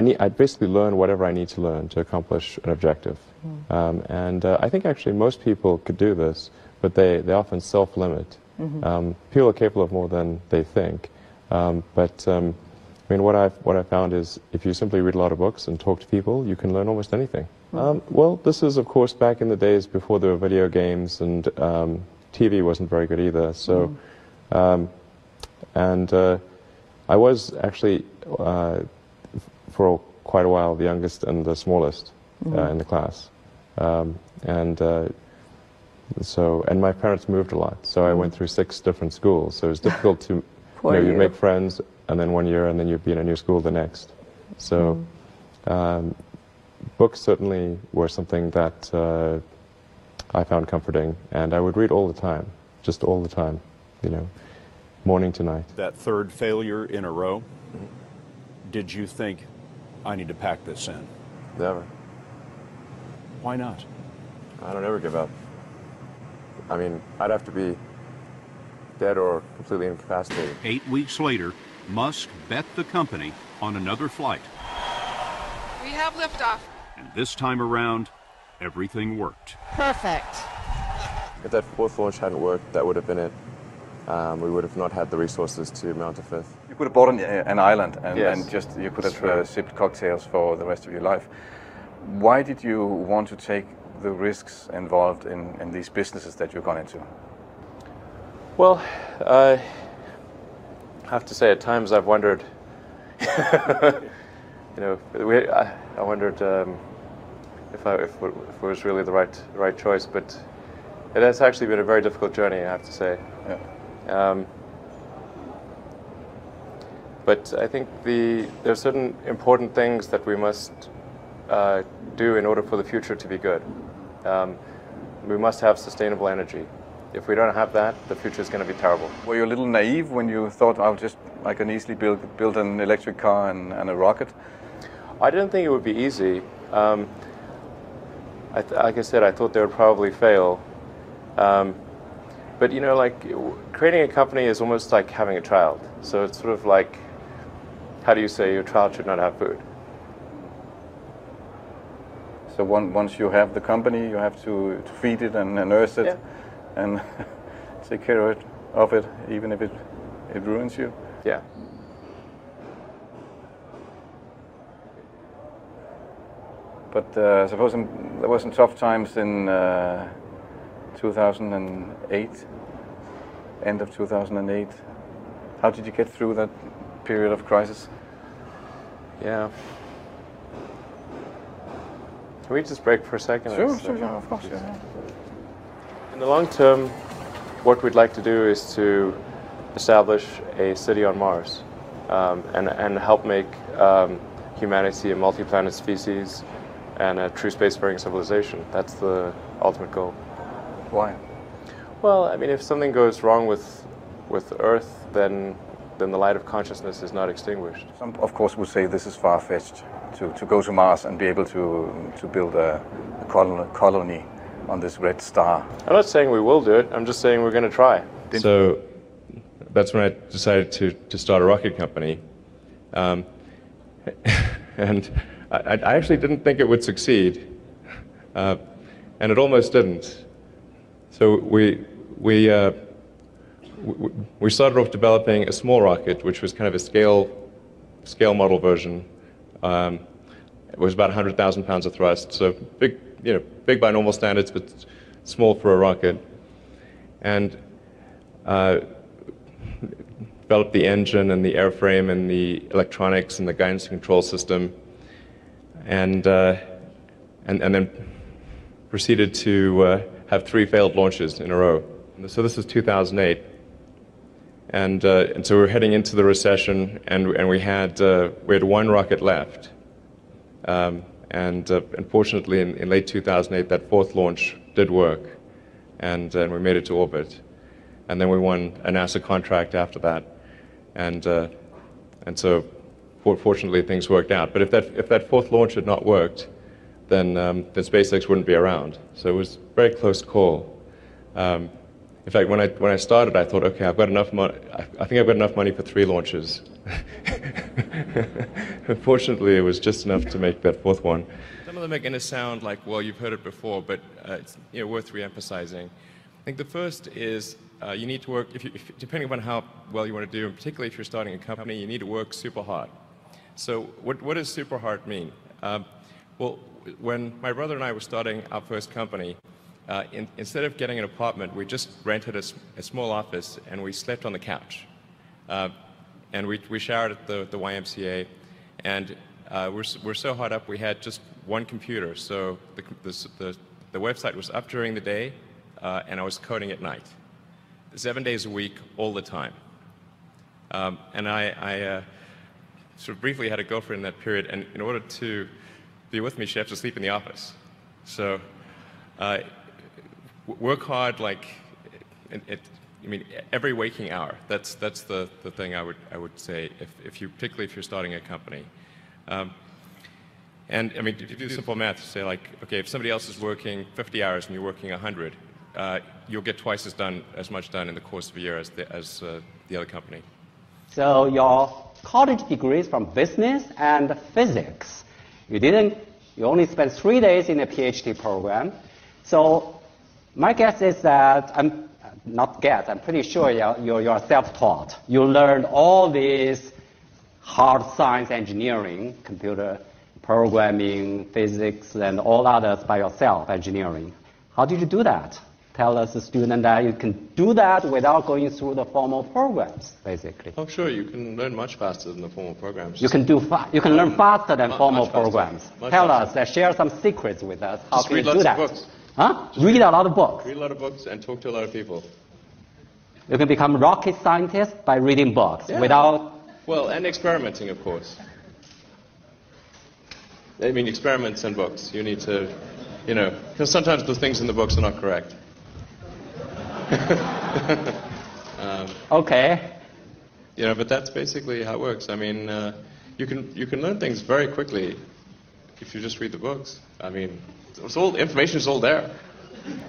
I need, I basically learn whatever I need to learn to accomplish an objective. Um, and uh, I think actually most people could do this, but they, they often self-limit. Um, people are capable of more than they think. Um, but um, I mean, what I've, what I've found is if you simply read a lot of books and talk to people, you can learn almost anything. Um, well, this is, of course, back in the days before there were video games and um, TV wasn't very good either. So, um, and uh, I was actually, uh, for quite a while, the youngest and the smallest uh, in the class. Um, and uh, so, and my parents moved a lot, so I went through six different schools. So it was difficult to, you know, you you. make friends, and then one year, and then you'd be in a new school the next. So, um, books certainly were something that uh, I found comforting, and I would read all the time, just all the time, you know, morning to night. That third failure in a row, did you think, I need to pack this in? Never. Why not? I don't ever give up. I mean, I'd have to be dead or completely incapacitated. Eight weeks later, Musk bet the company on another flight. We have liftoff. And this time around, everything worked. Perfect. If that fourth launch hadn't worked, that would have been it. Um, we would have not had the resources to mount a fifth. You could have bought an, an island and, Yes. and just you could have uh, sipped cocktails for the rest of your life. Why did you want to take the risks involved in, in these businesses that you've gone into? Well, I have to say, at times I've wondered. you know, we, I, I wondered um, if, I, if, it- if it was really the right right choice, but it has actually been a very difficult journey. I have to say. Yeah. Um, but I think the there are certain important things that we must uh, do in order for the future to be good. Um, we must have sustainable energy. If we don't have that, the future is going to be terrible. Were you a little naive when you thought I'll just I can easily build build an electric car and, and a rocket? I didn't think it would be easy. Um, I th- like I said, I thought they would probably fail. Um, but you know, like creating a company is almost like having a child. So it's sort of like, how do you say your child should not have food? So one, once you have the company, you have to, to feed it and, and nurse it Yeah. and take care of it, of it, even if it, it ruins you. Yeah. But uh, suppose in, there was some tough times in uh, 2008, end of 2008. How did you get through that period of crisis? Yeah. Can we just break for a second? Sure, sure, uh, sure, of course. Yeah. In the long term, what we'd like to do is to establish a city on Mars um, and, and help make um, humanity a multi planet species and a true spacefaring civilization. That's the ultimate goal. Why? Well, I mean, if something goes wrong with, with Earth, then, then the light of consciousness is not extinguished. Some, of course, would say this is far-fetched to, to go to Mars and be able to, to build a, a colony on this red star. I'm not saying we will do it, I'm just saying we're going to try. So that's when I decided to, to start a rocket company. Um, and I, I actually didn't think it would succeed, uh, and it almost didn't. So we, we, uh, we, started off developing a small rocket, which was kind of a scale, scale model version. Um, it was about 100,000 pounds of thrust, so big, you know, big by normal standards, but small for a rocket. And uh, developed the engine and the airframe and the electronics and the guidance control system, and uh, and, and then proceeded to uh, have three failed launches in a row. So this is 2008. And, uh, and so we're heading into the recession, and, and we, had, uh, we had one rocket left. Um, and uh, unfortunately, in, in late 2008, that fourth launch did work, and, and we made it to orbit. And then we won a NASA contract after that. And, uh, and so, for, fortunately, things worked out. But if that, if that fourth launch had not worked, then, um, then SpaceX wouldn't be around. So it was a very close call. Um, in fact, when I, when I started, I thought, okay, I've got enough money. I, think I've got enough money for three launches. Unfortunately, it was just enough to make that fourth one. Some of them are going to sound like, well, you've heard it before, but uh, it's you know, worth re-emphasizing. I think the first is uh, you need to work, if you, if, depending upon how well you want to do, and particularly if you're starting a company, you need to work super hard. So what, what does super hard mean? Um, well, when my brother and I were starting our first company, uh, in, instead of getting an apartment, we just rented a, a, small office and we slept on the couch. Uh, and we, we showered at the, the YMCA. And uh, we're, we're so hot up, we had just one computer. So the, the, the, the website was up during the day, uh, and I was coding at night. Seven days a week, all the time. Um, and I, I uh, sort of briefly had a girlfriend in that period, and in order to be with me, she had to sleep in the office. So uh, work hard, like, it, it, I mean, every waking hour. That's, that's the, the thing I would, I would say, if, if you, particularly if you're starting a company. Um, and I mean, if you do simple math, say like, okay, if somebody else is working 50 hours and you're working 100, uh, you'll get twice as done as much done in the course of a year as the, as uh, the other company. So your college degrees from business and physics. You didn't. You only spent three days in a PhD program. So my guess is that I'm not guess. I'm pretty sure you're, you're, you're self-taught. You learned all these hard science, engineering, computer programming, physics, and all others by yourself, engineering. How did you do that? Tell us, the student, that you can do that without going through the formal programs, basically. Oh, sure. You can learn much faster than the formal programs. You can do fa- you can um, learn faster than formal programs. Tell faster. us, uh, share some secrets with us. How Just can you do that? books. Huh? Just read, read a lot of books. Read a lot of books and talk to a lot of people. You can become rocket scientist by reading books yeah. without. Well, and experimenting, of course. I mean, experiments and books. You need to, you know, because sometimes the things in the books are not correct. Um, okay. You know, but that's basically how it works. I mean, uh, you can you can learn things very quickly if you just read the books. I mean, it's all information is all there.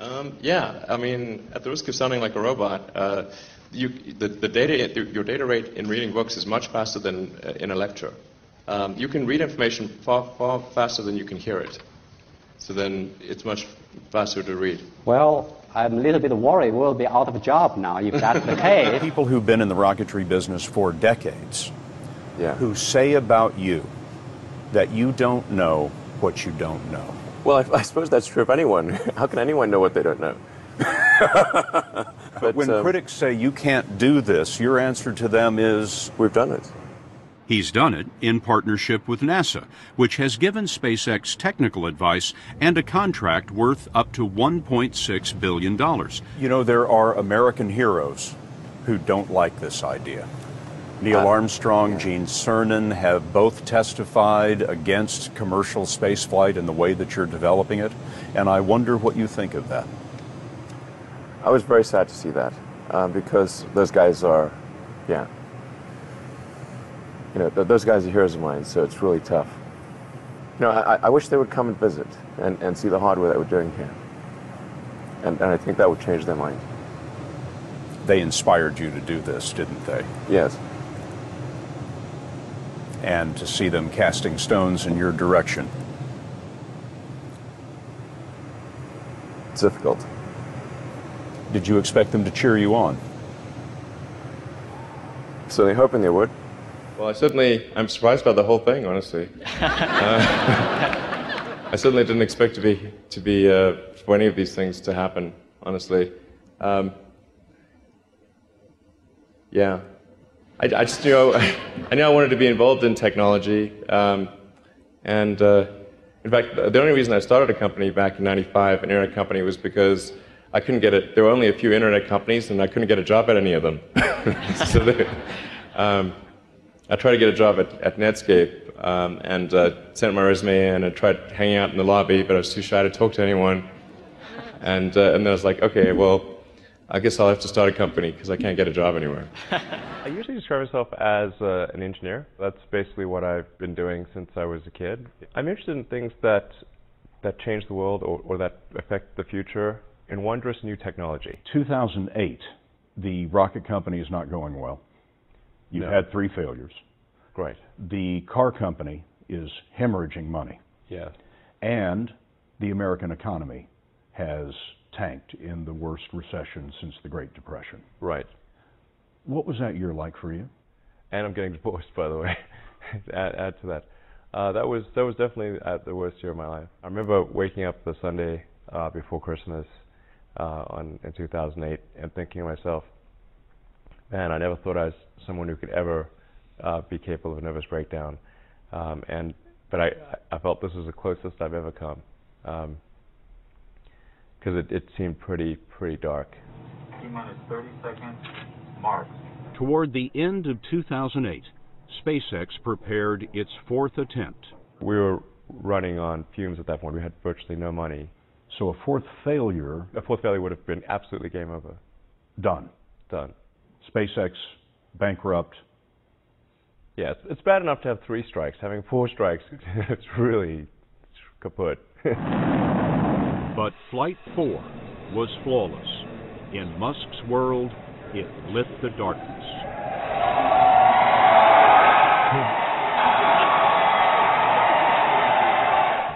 Um, yeah, I mean, at the risk of sounding like a robot, uh, you, the, the data, your data rate in reading books is much faster than uh, in a lecture. Um, you can read information far, far faster than you can hear it. So then it's much faster to read. Well, I'm a little bit worried we'll be out of a job now if that's the case. People who've been in the rocketry business for decades yeah. who say about you that you don't know what you don't know. Well, I, I, suppose that's true of anyone. How can anyone know what they don't know? but when um, critics say you can't do this, your answer to them is We've done it. He's done it in partnership with NASA, which has given SpaceX technical advice and a contract worth up to $1.6 billion. You know, there are American heroes who don't like this idea. Neil Armstrong, Gene Cernan have both testified against commercial spaceflight and the way that you're developing it, and I wonder what you think of that. I was very sad to see that uh, because those guys are, yeah, you know, th- those guys are heroes of mine, so it's really tough. You know, I, I wish they would come and visit and, and see the hardware that we're doing here. And, and I think that would change their mind. They inspired you to do this, didn't they? Yes and to see them casting stones in your direction? It's difficult. Did you expect them to cheer you on? Certainly hoping they would. Well, I certainly, I'm surprised by the whole thing, honestly. uh, I certainly didn't expect to be, to be uh, for any of these things to happen, honestly. Um, yeah, I, I just you know I knew I wanted to be involved in technology, um, and uh, in fact, the only reason I started a company back in '95, an internet company, was because I couldn't get it. There were only a few internet companies, and I couldn't get a job at any of them. so they, um, I tried to get a job at, at Netscape um, and uh, sent my resume in and tried hanging out in the lobby, but I was too shy to talk to anyone. And, uh, and then I was like, okay, well, I guess I'll have to start a company because I can't get a job anywhere. I usually describe myself as uh, an engineer. That's basically what I've been doing since I was a kid. I'm interested in things that that change the world or, or that affect the future. in wondrous new technology. 2008, the rocket company is not going well. You've No. had three failures. Right. The car company is hemorrhaging money. Yeah. And the American economy has tanked in the worst recession since the Great Depression. Right. What was that year like for you? And I'm getting divorced, by the way. add, add to that. Uh, that was that was definitely at the worst year of my life. I remember waking up the Sunday uh, before Christmas uh, on in 2008 and thinking to myself, man, I never thought I was someone who could ever uh, be capable of a nervous breakdown. Um, and but I I felt this was the closest I've ever come because it, it seemed pretty pretty dark. T minus 30 seconds. Mark. Toward the end of 2008, SpaceX prepared its fourth attempt. We were running on fumes at that point. We had virtually no money. So a fourth failure A fourth failure would have been absolutely game over. done. Done. SpaceX bankrupt. Yeah, it's, it's bad enough to have three strikes. Having four strikes, it's really kaput. But Flight 4 was flawless. In Musk's world, it lit the darkness.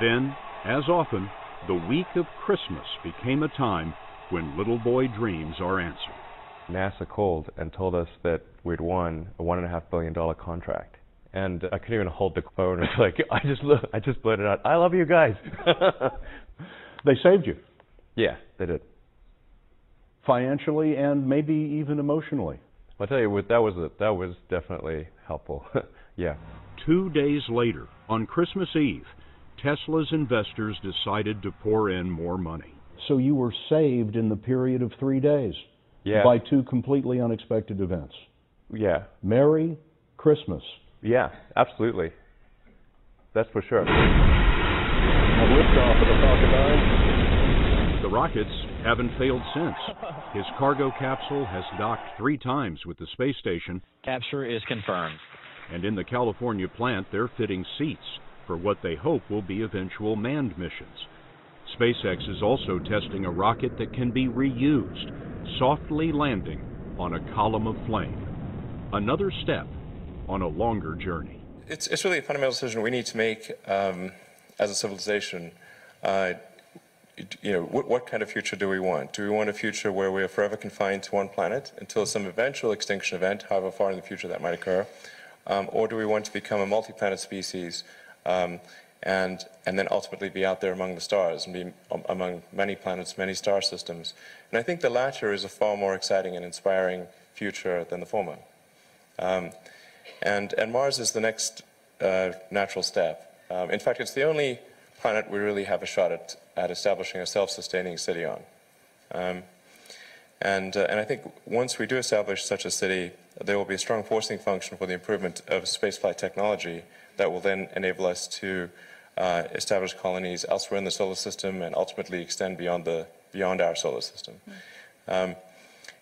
Then, as often, the week of Christmas became a time when little boy dreams are answered. NASA called and told us that we'd won a one and a half billion dollar contract. And I couldn't even hold the phone. It's like I just I just blurted out, "I love you guys." They saved you yeah, they did. financially and maybe even emotionally. I'll tell you what, that was a, that was definitely helpful. yeah. Two days later, on Christmas Eve, Tesla's investors decided to pour in more money. So you were saved in the period of three days Yeah. by two completely unexpected events. Yeah. Merry Christmas. Yeah, absolutely. That's for sure. The rockets haven't failed since. His cargo capsule has docked three times with the space station, Capture is confirmed. and in the California plant, they're fitting seats for what they hope will be eventual manned missions. SpaceX is also testing a rocket that can be reused, softly landing on a column of flame. Another step on a longer journey. It's, it's really a fundamental decision we need to make um, as a civilization. Uh, you know, what, what kind of future do we want? Do we want a future where we are forever confined to one planet until some eventual extinction event, however far in the future that might occur? Um, or do we want to become a multi-planet species um, and, and then ultimately be out there among the stars and be among many planets, many star systems? And I think the latter is a far more exciting and inspiring future than the former. Um, and, and Mars is the next uh, natural step. Um, in fact, it's the only planet we really have a shot at, at establishing a self-sustaining city on. Um, and, uh, and I think once we do establish such a city, there will be a strong forcing function for the improvement of spaceflight technology that will then enable us to uh, establish colonies elsewhere in the solar system and ultimately extend beyond, the, beyond our solar system. Um,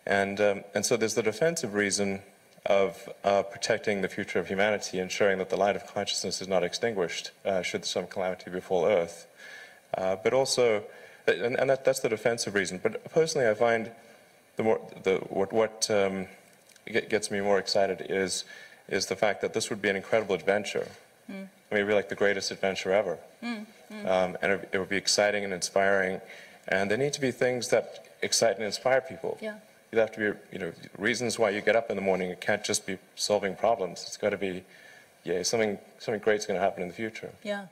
and, um, and so there's the defensive reason of uh, protecting the future of humanity, ensuring that the light of consciousness is not extinguished uh, should some calamity befall Earth. Uh, but also, and, and that, that's the defensive reason. But personally, I find the more, the, what, what um, get- gets me more excited is, is the fact that this would be an incredible adventure. I mean, it'd be like the greatest adventure ever. Um, and it, it would be exciting and inspiring. And there need to be things that excite and inspire people. Yeah. You have to be, you know, reasons why you get up in the morning. It can't just be solving problems. It's got to be, yeah, something, something great's going to happen in the future. Yeah.